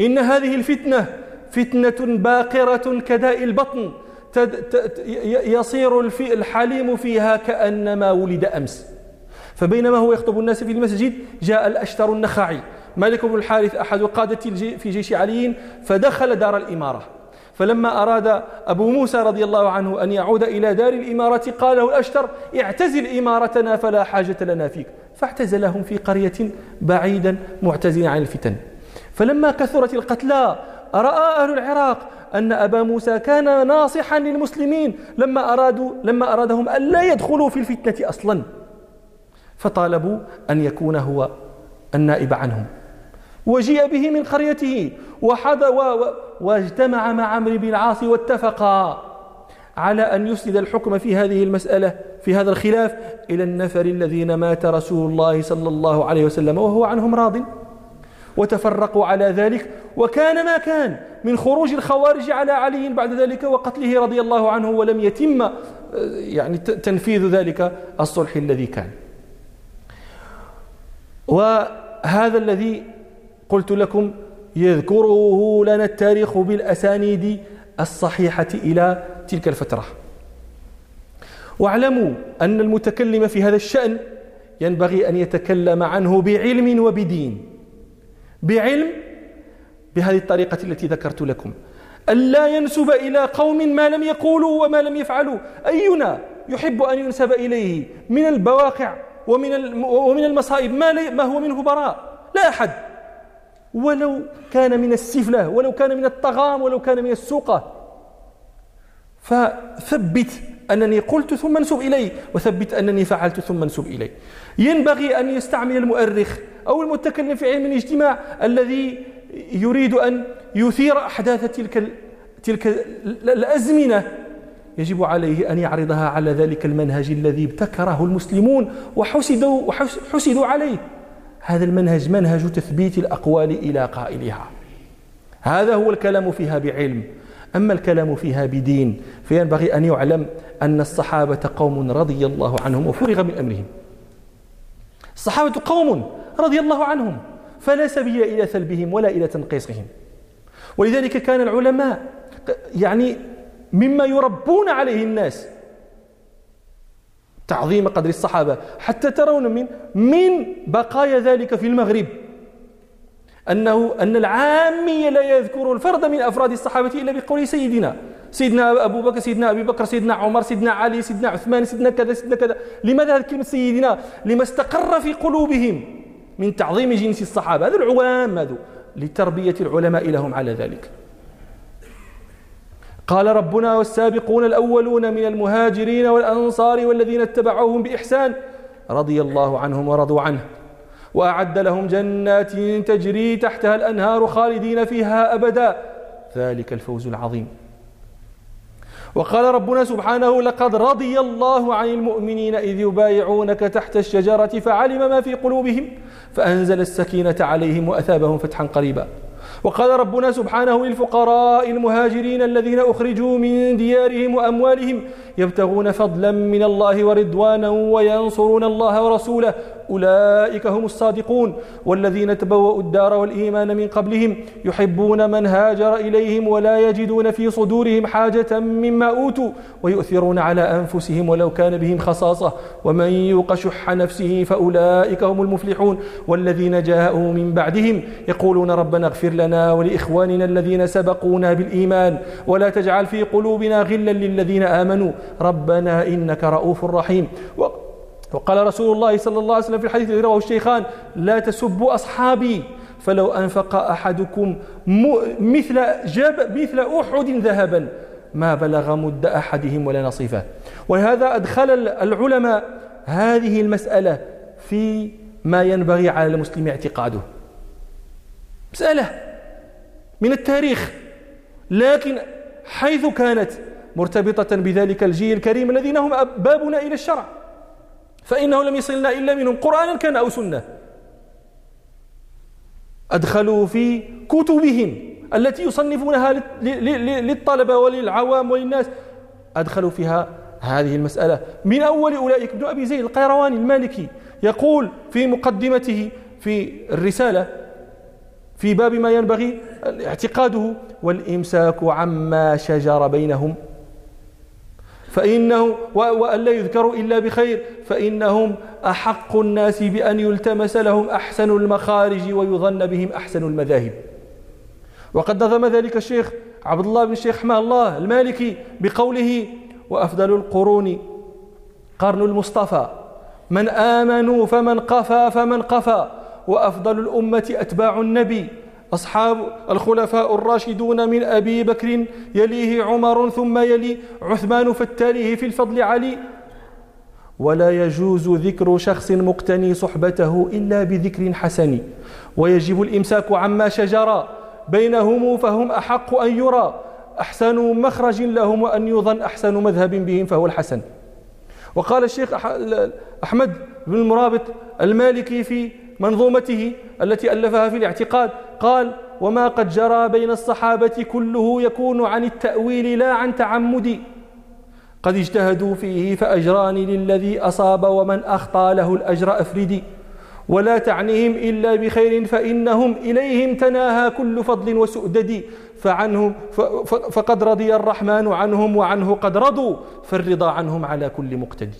إن هذه الفتنة فتنة باقرة كداء البطن يصير الحليم فيها كأنما ولد أمس. فبينما هو يخطب الناس في المسجد جاء الأشتر النخعي مالك بن الحارث أحد قادة في جيش علي فدخل دار الإمارة. فلما أراد أبو موسى رضي الله عنه أن يعود إلى دار الإمارة قال له الأشتر اعتزل إمارتنا فلا حاجة لنا فيك. فاعتزلهم في قرية بعيدا معتزلا عن الفتن. فلما كثرت القتلى رأى أهل العراق أن أبا موسى كان ناصحا للمسلمين. لما أرادوا لما أرادهم أن لا يدخلوا في الفتنة أصلا. فطالبوا أن يكون هو النائب عنهم. وجيء به من قريته وحد واجتمع مع عمرو بن العاص واتفقا على أن يسند الحكم في هذه المسألة في هذا الخلاف إلى النفر الذين مات رسول الله صلى الله عليه وسلم وهو عنهم راضٍ. وتفرقوا على ذلك وكان ما كان من خروج الخوارج على علي بعد ذلك وقتله رضي الله عنه ولم يتم آه، يعني تنفيذ ذلك الصلح الذي كان. وهذا الذي قلت لكم يذكره لنا التاريخ بالأسانيد الصحيحة إلى تلك الفترة. واعلموا أن المتكلم في هذا الشأن ينبغي أن يتكلم عنه بعلم وبدين. بعلم بهذه الطريقة التي ذكرت لكم. ألا ينسب إلى قوم ما لم يقولوا وما لم يفعلوا. أينا يحب أن ينسب إليه من البواقع ومن ومن المصائب ما, ما هو منه براء؟ لا أحد. ولو كان من السفلة ولو كان من الطغام ولو كان من السوقة. فثبت أنني قلت ثم انسب إلي وثبت أنني فعلت ثم انسب إلي. ينبغي أن يستعمل المؤرخ أو المتكلم في علم الاجتماع الذي يريد أن يثير أحداث تلك تلك الأزمنة يجب عليه أن يعرضها على ذلك المنهج الذي ابتكره المسلمون وحسدوا, وحسدوا عليه. هذا المنهج منهج تثبيت الأقوال إلى قائلها. هذا هو الكلام فيها بعلم. أما الكلام فيها بدين فينبغي أن يعلم أن الصحابة قوم رضي الله عنهم وفرغ من أمرهم. الصحابة قوم رضي الله عنهم فلا سبيل إلى سلبهم ولا إلى تنقيصهم. ولذلك كان العلماء يعني مما يربون عليه الناس. تعظيم قدر الصحابة. حتى ترون من من بقايا ذلك في المغرب. أنه أن العامي لا يذكر الفرد من أفراد الصحابة إلا بقول سيدنا. سيدنا أبو بكر سيدنا أبي بكر سيدنا عمر سيدنا علي سيدنا عثمان سيدنا كذا سيدنا كذا. لماذا هذه كلمة سيدنا؟ لما استقر في قلوبهم من تعظيم جنس الصحابة. هذا العوام هذا. لتربية العلماء لهم على ذلك. قال ربنا والسابقون الأولون من المهاجرين والأنصار والذين اتبعوهم بإحسان رضي الله عنهم ورضوا عنه. وأعد لهم جنات تجري تحتها الأنهار خالدين فيها أبدا. ذلك الفوز العظيم. وقال ربنا سبحانه لقد رضي الله عن المؤمنين إذ يبايعونك تحت الشجرة فعلم ما في قلوبهم فأنزل السكينة عليهم وأثابهم فتحا قريبا. وقال ربنا سبحانه للفقراء المهاجرين الذين أخرجوا من ديارهم وأموالهم يبتغون فضلا من الله ورضوانا وينصرون الله ورسوله. أولئك هم الصادقون. والذين تبوأوا الدار والإيمان من قبلهم يحبون من هاجر إليهم ولا يجدون في صدورهم حاجة مما أوتوا ويؤثرون على أنفسهم ولو كان بهم خصاصة. ومن يوق شح نفسه فأولئك هم المفلحون. والذين جاءوا من بعدهم يقولون ربنا اغفر لنا ولإخواننا الذين سبقونا بالإيمان. ولا تجعل في قلوبنا غلا للذين آمنوا. ربنا إنك رؤوف رحيم. وقال رسول الله صلى الله عليه وسلم في الحديث الذي رواه الشيخان لا تسبوا أصحابي. فلو أنفق أحدكم مثل جب مثل أحد ذهبا ما بلغ مد أحدهم ولا نصيفه. ولهذا أدخل العلماء هذه المسألة في ما ينبغي على المسلم اعتقاده. مسألة. من التاريخ. لكن حيث كانت مرتبطة بذلك الجيل الكريم الذين هم بابنا إلى الشرع فإنه لم يصلنا إلا منهم. قرآنا كان أو سنة. أدخلوا في كتبهم التي يصنفونها للطلبة وللعوام وللناس. أدخلوا فيها هذه المسألة. من أول أولئك؟ ابن أبي زيد القيرواني المالكي يقول في مقدمته في الرسالة في باب ما ينبغي اعتقاده والإمساك عما شجر بينهم. فإنه وأن لا يذكروا إلا بخير فإنهم أحق الناس بأن يلتمس لهم أحسن المخارج ويظن بهم أحسن المذاهب. وقد نظم ذلك الشيخ عبد الله بن الشيخ حماه الله المالكي بقوله وأفضل القرون قرن المصطفى من آمنوا فمن قفى فمن قفى وأفضل الأمة أتباع النبي. أصحاب الخلفاء الراشدون من أبي بكر يليه عمر ثم يلي عثمان فالتاليه في الفضل علي. ولا يجوز ذكر شخص مقتني صحبته إلا بذكر حسن. ويجب الإمساك عما شجر. بينهم فهم أحق أن يرى. أحسن مخرج لهم وأن يظن أحسن مذهب بهم فهو الحسن. وقال الشيخ أحمد بن المرابط المالكي في منظومته التي ألفها في الاعتقاد. قال وما قد جرى بين الصحابة كله يكون عن التأويل لا عن تعمد. قد اجتهدوا فيه فأجران للذي أصاب ومن أخطى له الأجر أفردي ولا تعنيهم إلا بخير فإنهم إليهم تناهى كل فضل وسؤدد. فعنهم فقد رضي الرحمن عنهم وعنه قد رضوا. فالرضا عنهم على كل مقتدي.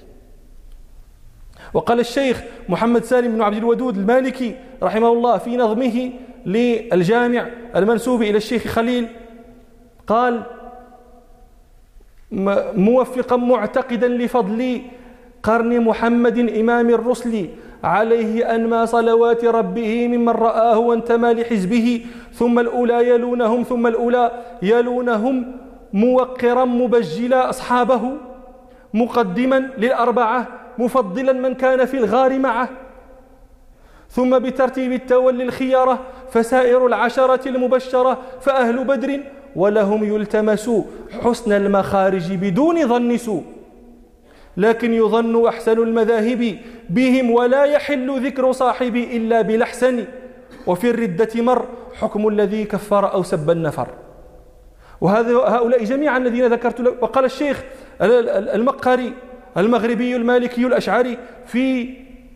وقال الشيخ محمد سالم بن عبد الودود المالكي رحمه الله في نظمه للجامع المنسوب إلى الشيخ خليل قال موفقا معتقدا لفضل قرن محمد إمام الرسل عليه أنمى صلوات ربه ممن رآه وانتمى لحزبه ثم الأولى يلونهم ثم الأولى يلونهم موقرا مبجلا أصحابه مقدما للأربعة مفضلا من كان في الغار معه. ثم بترتيب التولي الخيارة فسائر العشرة المبشرة فأهل بدر ولهم يلتمس حسن المخارج بدون ظن سوء. لكن يظن أحسن المذاهب بهم ولا يحل ذكر صاحبي إلا بلحسن وفي الردة مر حكم الذي كفر أو سب النفر. وهذا هؤلاء جميعا الذين ذكرت وقال الشيخ المقري المغربي المالكي الأشعري في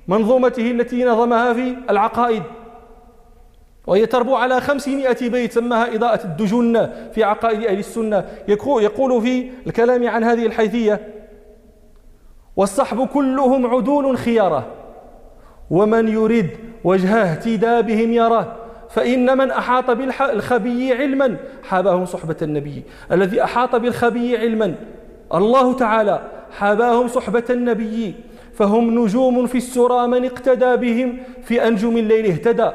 منظومته التي نظمها في العقائد. وهي تربو على خمسمائة بيت سماها إضاءة الدجن في عقائد أهل السنة. يقول في الكلام عن هذه الحيثية والصحب كلهم عدول خيارة ومن يريد وجه اهتدى بهم يراه فإن من أحاط بالخبي علما حابهم صحبة النبي. الذي أحاط بالخبي علما الله تعالى حاباهم صحبة النبي فهم نجوم في السرى من اقتدى بهم في أنجم الليل اهتدى.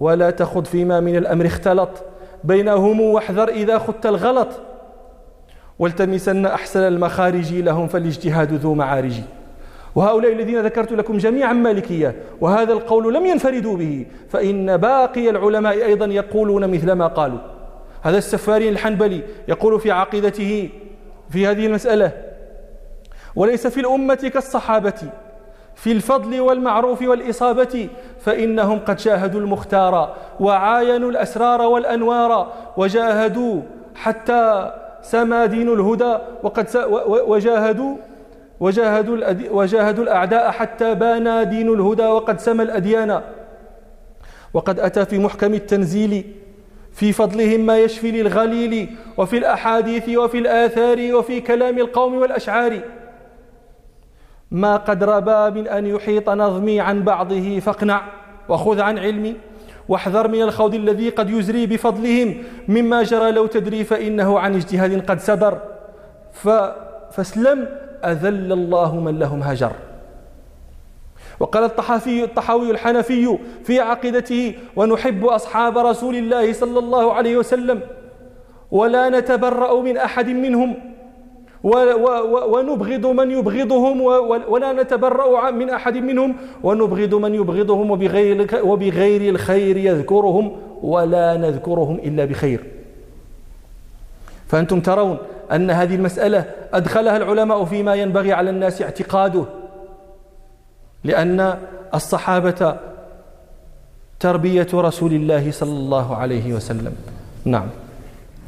ولا تخض فيما من الأمر اختلط بينهم واحذر إذا خدت الغلط. والتمسن أحسن المخارج لهم فالاجتهاد ذو معارج. وهؤلاء الذين ذكرت لكم جميعا مالكية وهذا القول لم ينفردوا به فإن باقي العلماء أيضا يقولون مثل ما قالوا. هذا السفاري الحنبلي يقول في عقيدته في هذه المسألة. وليس في الأمة كالصحابة. في الفضل والمعروف والإصابة فإنهم قد شاهدوا المختار وعاينوا الأسرار والأنوار وجاهدوا حتى سما دين الهدى وقد وجاهدوا وجاهدوا, وجاهدوا الأعداء حتى بان دين الهدى وقد سما الأديان. وقد أتى في محكم التنزيل في فضلهم ما يشفي للغليل وفي الأحاديث وفي الآثار وفي كلام القوم والأشعار. ما قد ربى من أن يحيط نظمي عن بعضه فاقنع وخذ عن علمي واحذر من الخوض الذي قد يزري بفضلهم مما جرى لو تدري فإنه عن اجتهاد قد صدر فاسلم أذل الله من لهم هجر. وقال الطحافي الطحاوي الحنفي في عقيدته ونحب أصحاب رسول الله صلى الله عليه وسلم ولا نتبرأ من أحد منهم ونبغض من يبغضهم ولا نتبرأ من أحد منهم ونبغض من يبغضهم وبغير, وبغير الخير يذكرهم ولا نذكرهم إلا بخير. فأنتم ترون أن هذه المسألة أدخلها العلماء فيما ينبغي على الناس اعتقاده. لأن الصحابة تربية رسول الله صلى الله عليه وسلم. نعم.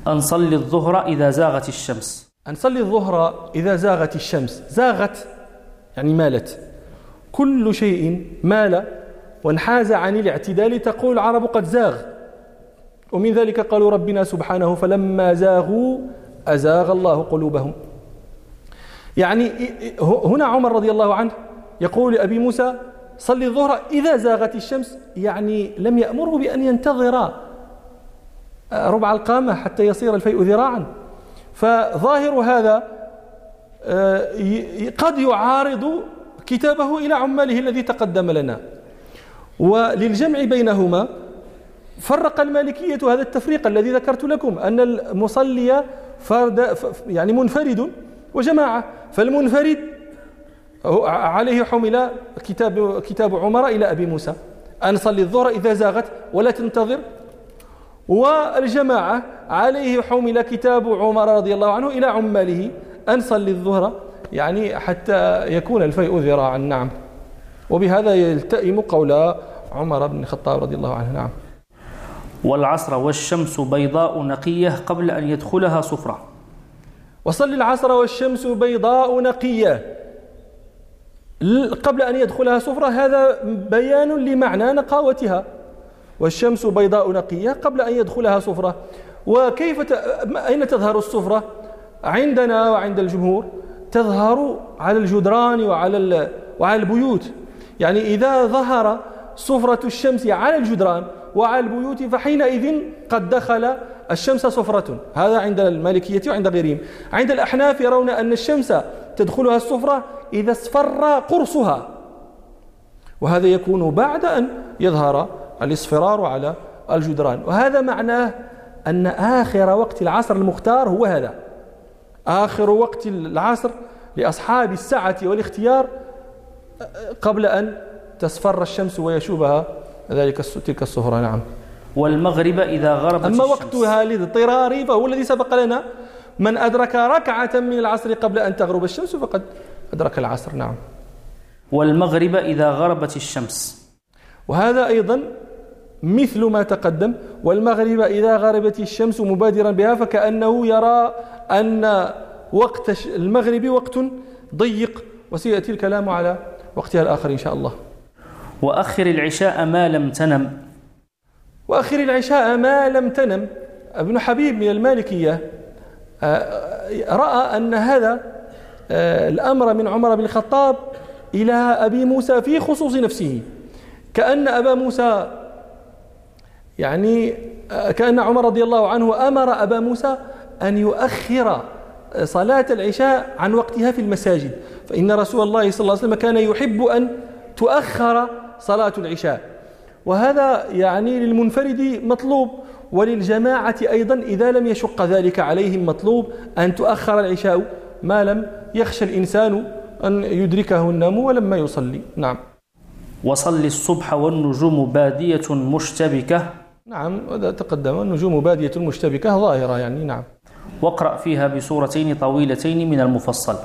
أن صلي الظهر إذا زاغت الشمس. أن صلي الظهر إذا زاغت الشمس. زاغت يعني مالت. كل شيء مال وانحاز عن الاعتدال تقول العرب قد زاغ. ومن ذلك قالوا ربنا سبحانه فلما زاغوا أزاغ الله قلوبهم. يعني هنا عمر رضي الله عنه يقول لأبي موسى صل الظهر إذا زاغت الشمس. يعني لم يأمره بأن ينتظر ربع القامة حتى يصير الفيء ذراعا. فظاهر هذا آه، قد يعارض كتابه إلى عماله الذي تقدم لنا. وللجمع بينهما فرق المالكية هذا التفريق الذي ذكرت لكم أن المصلي فرد يعني منفرد وجماعة. فالمنفرد عليه حمل كتاب كتاب عمر إلى أبي موسى. أن صلي الظهر إذا زاغت ولا تنتظر. والجماعة عليه حمل كتاب عمر رضي الله عنه إلى عماله. أن صلي الظهر يعني حتى يكون الفيء ذراعا. نعم. وبهذا يلتئم قول عمر بن الخطاب رضي الله عنه. نعم. والعصر والشمس بيضاء نقية قبل أن يدخلها صفرة وصل العصر والشمس بيضاء نقية. قبل أن يدخلها صفرة هذا بيان لمعنى نقاوتها. والشمس بيضاء نقية قبل أن يدخلها صفرة وكيف ت... أين تظهر الصفرة عندنا وعند الجمهور تظهر على الجدران وعلى ال... وعلى البيوت. يعني إذا ظهر صفرة الشمس على الجدران وعلى البيوت فحينئذ قد دخل الشمس صفرة هذا عند المالكية وعند غيرهم. عند الأحناف يرون أن الشمس تدخلها الصفرة إذا اصفر قرصها. وهذا يكون بعد أن يظهر الاصفرار على الجدران. وهذا معناه أن آخر وقت العصر المختار هو هذا. آخر وقت العصر لأصحاب السعة والاختيار قبل أن تصفر الشمس ويشوبها ذلك تلك الصهرة نعم. والمغرب إذا غربت أما وقتها للاضطرار فهو الذي سبق لنا من أدرك ركعة من العصر قبل أن تغرب الشمس فقد أدرك العصر نعم. والمغرب إذا غربت الشمس. وهذا أيضا مثل ما تقدم والمغرب إذا غربت الشمس مبادرا بها فكأنه يرى أن وقت المغرب وقت ضيق وسيأتي الكلام على وقتها الآخر إن شاء الله. وأخر العشاء ما لم تنم. وأخر العشاء ما لم تنم. ابن حبيب من المالكية رأى أن هذا آه، الأمر من عمر بن الخطاب إلى أبي موسى في خصوص نفسه. كأن أبا موسى يعني آه، كأن عمر رضي الله عنه أمر أبا موسى أن يؤخر صلاة العشاء عن وقتها في المساجد. فإن رسول الله صلى الله عليه وسلم كان يحب أن تؤخر صلاة العشاء. وهذا يعني للمنفرد مطلوب. وللجماعة أيضا إذا لم يشق ذلك عليهم مطلوب أن تؤخر العشاء ما لم يخشى الإنسان أن يدركه النوم ولما يصلي. نعم. وصل الصبح والنجوم بادية مشتبكة. نعم هذا تقدم النجوم بادية مشتبكة ظاهرة يعني نعم. واقرأ فيها بسورتين طويلتين من المفصل.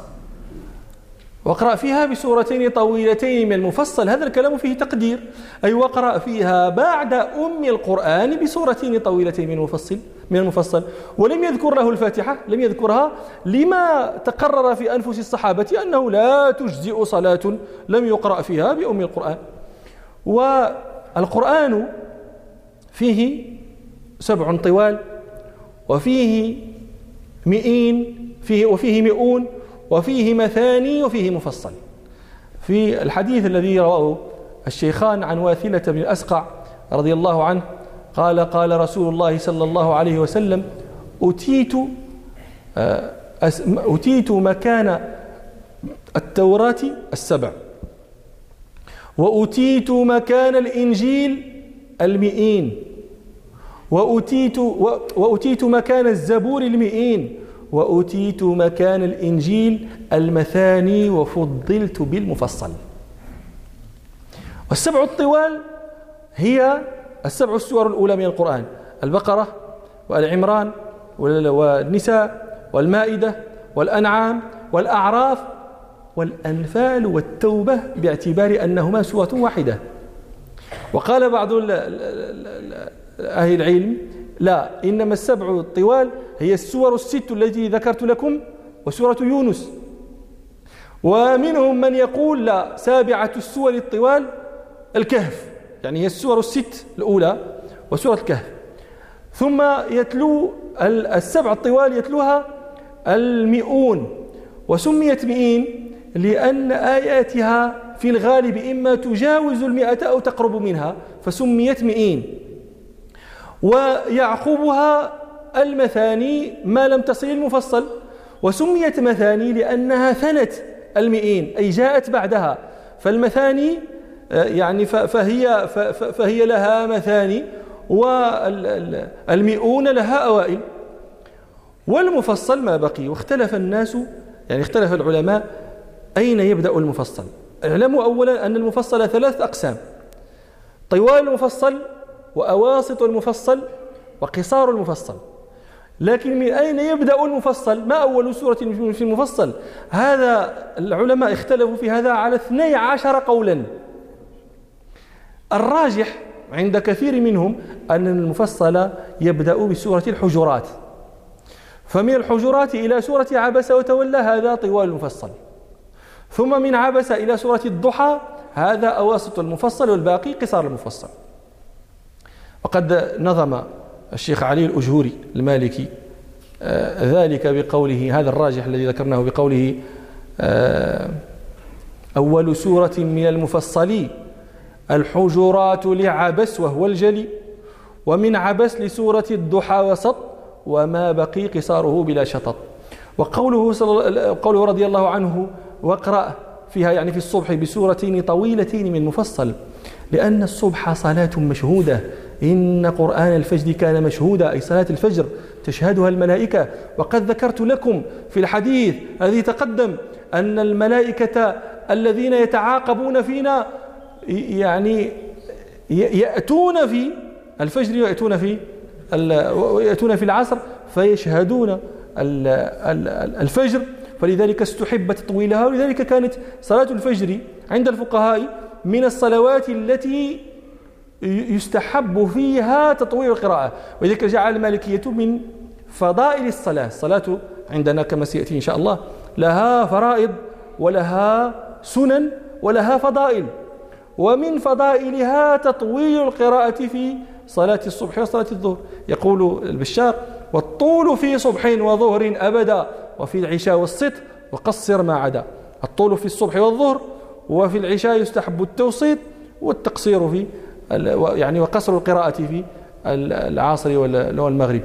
واقرأ فيها بسورتين طويلتين من المفصل. هذا الكلام فيه تقدير. أي واقرأ فيها بعد أم القرآن بسورتين طويلتين من المفصل من المفصل. ولم يذكر له الفاتحة لم يذكرها. لما تقرر في أنفس الصحابة أنه لا تجزئ صلاة لم يقرأ فيها بأم القرآن. والقرآن فيه سبع طوال وفيه مئين فيه وفيه مئون وفيه مثاني وفيه مفصل. في الحديث الذي رواه الشيخان عن واثلة بن الأسقع رضي الله عنه قال قال رسول الله صلى الله عليه وسلم أتيت آه، أتيت مكان التوراة السبع وأتيت مكان الإنجيل المئين وأتيت, وأتيت مكان الزبور المئين وأتيت مكان الإنجيل المثاني وفضلت بالمفصل. والسبع الطوال هي السبع السور الأولى من القرآن البقرة والعمران والنساء والمائدة والأنعام والأعراف والأنفال والتوبة باعتبار أنهما سورة واحدة. وقال بعض أهل العلم لا إنما السبع الطوال هي السور الست التي ذكرت لكم وسورة يونس. ومنهم من يقول لا سابعة السور الطوال الكهف يعني هي السور الست الأولى وسورة الكهف. ثم يتلو السبع الطوال يتلوها المئون وسميت مئين لأن آياتها في الغالب إما تجاوز المئة أو تقرب منها فسميت مئين. ويعقبها المثاني ما لم تصل المفصل وسميت مثاني لأنها ثنت المئين أي جاءت بعدها. فالمثاني آه، يعني فهي, فهي لها مثاني والمئون لها أوائل. والمفصل ما بقي؟ واختلف الناس يعني اختلف العلماء أين يبدأ المفصل؟ اعلموا أولا أن المفصل ثلاث أقسام. طوال المفصل وأواسط المفصل وقصار المفصل. لكن من أين يبدأ المفصل؟ ما أول سورة في المفصل؟ هذا العلماء اختلفوا في هذا على 12 قولا. الراجح عند كثير منهم أن المفصل يبدأ بسورة الحجرات. فمن الحجرات إلى سورة عبس وتولى هذا طوال المفصل. ثم من عبس إلى سورة الضحى هذا أواسط المفصل والباقي قصار المفصل. وقد نظم الشيخ علي الأجهوري المالكي آه، ذلك بقوله هذا الراجح الذي ذكرناه بقوله آه، أول سورة من المفصل الحجرات لعبس وهو الجلي ومن عبس لسورة الضحى وسط وما بقي قصاره بلا شطط. وقوله قوله رضي الله عنه واقرأ فيها يعني في الصبح بسورتين طويلتين من مفصل لأن الصبح صلاة مشهودة إن قرآن الفجر كان مشهودا أي صلاة الفجر تشهدها الملائكة. وقد ذكرت لكم في الحديث الذي تقدم أن الملائكة الذين يتعاقبون فينا يعني يأتون في الفجر ويأتون في ويأتون في العصر فيشهدون الفجر. فلذلك استحب تطويلها. ولذلك كانت صلاة الفجر عند الفقهاء من الصلوات التي يستحب فيها تطويل القراءة. ولذلك جعل المالكية من فضائل الصلاة. الصلاة عندنا كما سيأتي إن شاء الله لها فرائض ولها سنن ولها فضائل. ومن فضائلها تطويل القراءة في صلاة الصبح وصلاة الظهر. يقول البشار والطول في صبح وظهر أبدا وفي العشاء والسط وقصر ما عدا. الطول في الصبح والظهر وفي العشاء يستحب التوسيط والتقصير في يعني وقصر القراءة في العصر والمغرب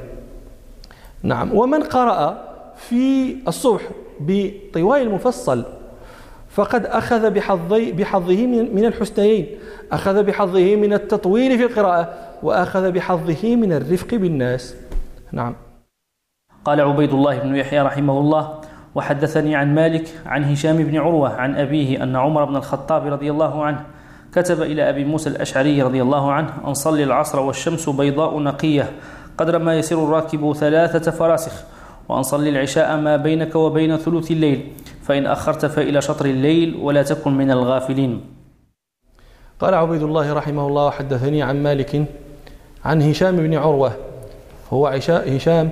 نعم. ومن قرأ في الصبح بطوال المفصل فقد أخذ بحظي بحظه من الحسنيين. أخذ بحظه من التطويل في القراءة وأخذ بحظه من الرفق بالناس. نعم. قال عبيد الله بن يحيى رحمه الله وحدثني عن مالك عن هشام بن عروة عن أبيه أن عمر بن الخطاب رضي الله عنه كتب إلى أبي موسى الأشعري رضي الله عنه أن صلي العصر والشمس بيضاء نقية قدر ما يسير الراكب ثلاثة فراسخ وأن صلي العشاء ما بينك وبين ثلث الليل فإن أخرت فإلى شطر الليل ولا تكن من الغافلين. قال عبيد الله رحمه الله حدثني عن مالك عن هشام بن عروة هو هشام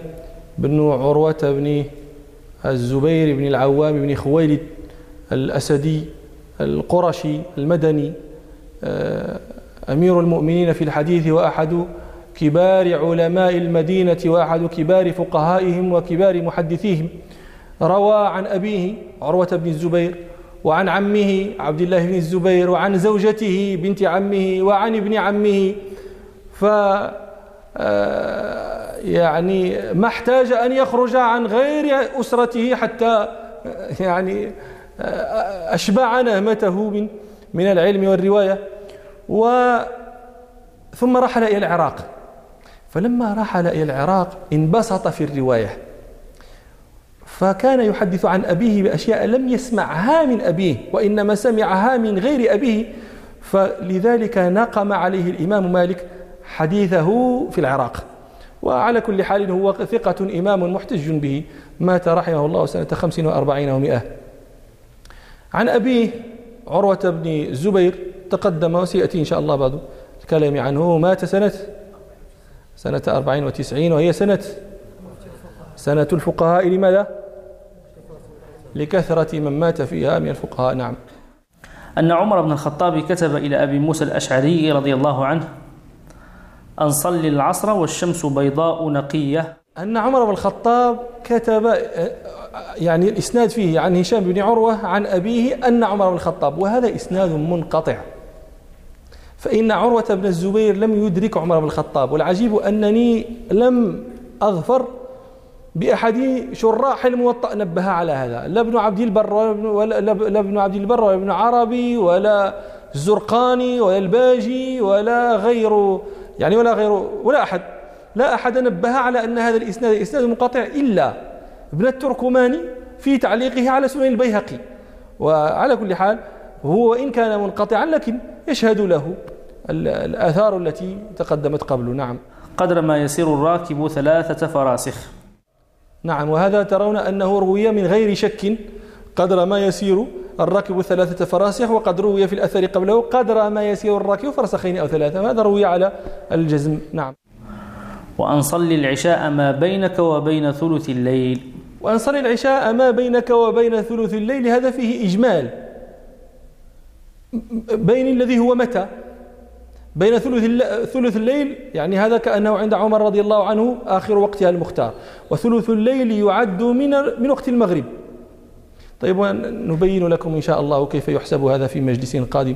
بن عروة بن الزبير بن العوام بن خويلد الأسدي القرشي المدني أمير المؤمنين في الحديث وأحد كبار علماء المدينة وأحد كبار فقهائهم وكبار محدثيهم. روى عن أبيه عروة بن الزبير وعن عمه عبد الله بن الزبير وعن زوجته بنت عمه وعن ابن عمه. ف آه، يعني ما احتاج أن يخرج عن غير أسرته حتى يعني آه، أشبع نهمته من من العلم والرواية. و ثم رحل إلى العراق. فلما رحل إلى العراق انبسط في الرواية. فكان يحدث عن أبيه بأشياء لم يسمعها من أبيه وإنما سمعها من غير أبيه. فلذلك نقم عليه الإمام مالك حديثه في العراق. وعلى كل حال هو ثقة إمام محتج به. مات رحمه الله سنة خمس وأربعين ومئة عن أبيه عروة بن الزبير تقدم وسيأتي إن شاء الله بعد الكلام عنه. مات سنة سنة أربعين وتسعين وهي سنة سنة الفقهاء. لماذا؟ لكثرة من مات فيها من الفقهاء. نعم. أن عمر بن الخطاب كتب إلى أبي موسى الأشعري رضي الله عنه أن صلي العصر والشمس بيضاء نقية. أن عمر بن الخطاب كتب يعني الإسناد فيه عن هشام بن عروة عن أبيه أن عمر بن الخطاب وهذا إسناد منقطع. فإن عروة بن الزبير لم يدرك عمر بن الخطاب والعجيب أنني لم أظفر بأحد شراح الموطأ نبه على هذا. لا ابن عبد البر ولا لا ابن عبد البر ولا ابن عربي ولا الزرقاني ولا الباجي ولا غير يعني ولا غير ولا أحد. لا أحد نبه على أن هذا الإسناد إسناد منقطع إلا ابن التركماني في تعليقه على سنن البيهقي. وعلى كل حال هو وإن كان منقطعا لكن يشهد له الآثار التي تقدمت قبله. نعم. قدر ما يسير الراكب ثلاثة فراسخ. نعم. وهذا ترون أنه روي من غير شك قدر ما يسير الراكب ثلاثة فراسخ وقد روي في الأثر قبله قدر ما يسير الراكب فرسخين أو ثلاثة. وهذا روي على الجزم. نعم. وأن صلي العشاء ما بينك وبين ثلث الليل. وأن صلي العشاء ما بينك وبين ثلث الليل هذا فيه إجمال. بين الذي هو متى؟ بين ثلث ثلث الليل يعني هذا كأنه عند عمر رضي الله عنه آخر وقتها المختار. وثلث الليل يعد من من وقت المغرب. طيب نبين لكم إن شاء الله كيف يحسب هذا في مجلس قادم.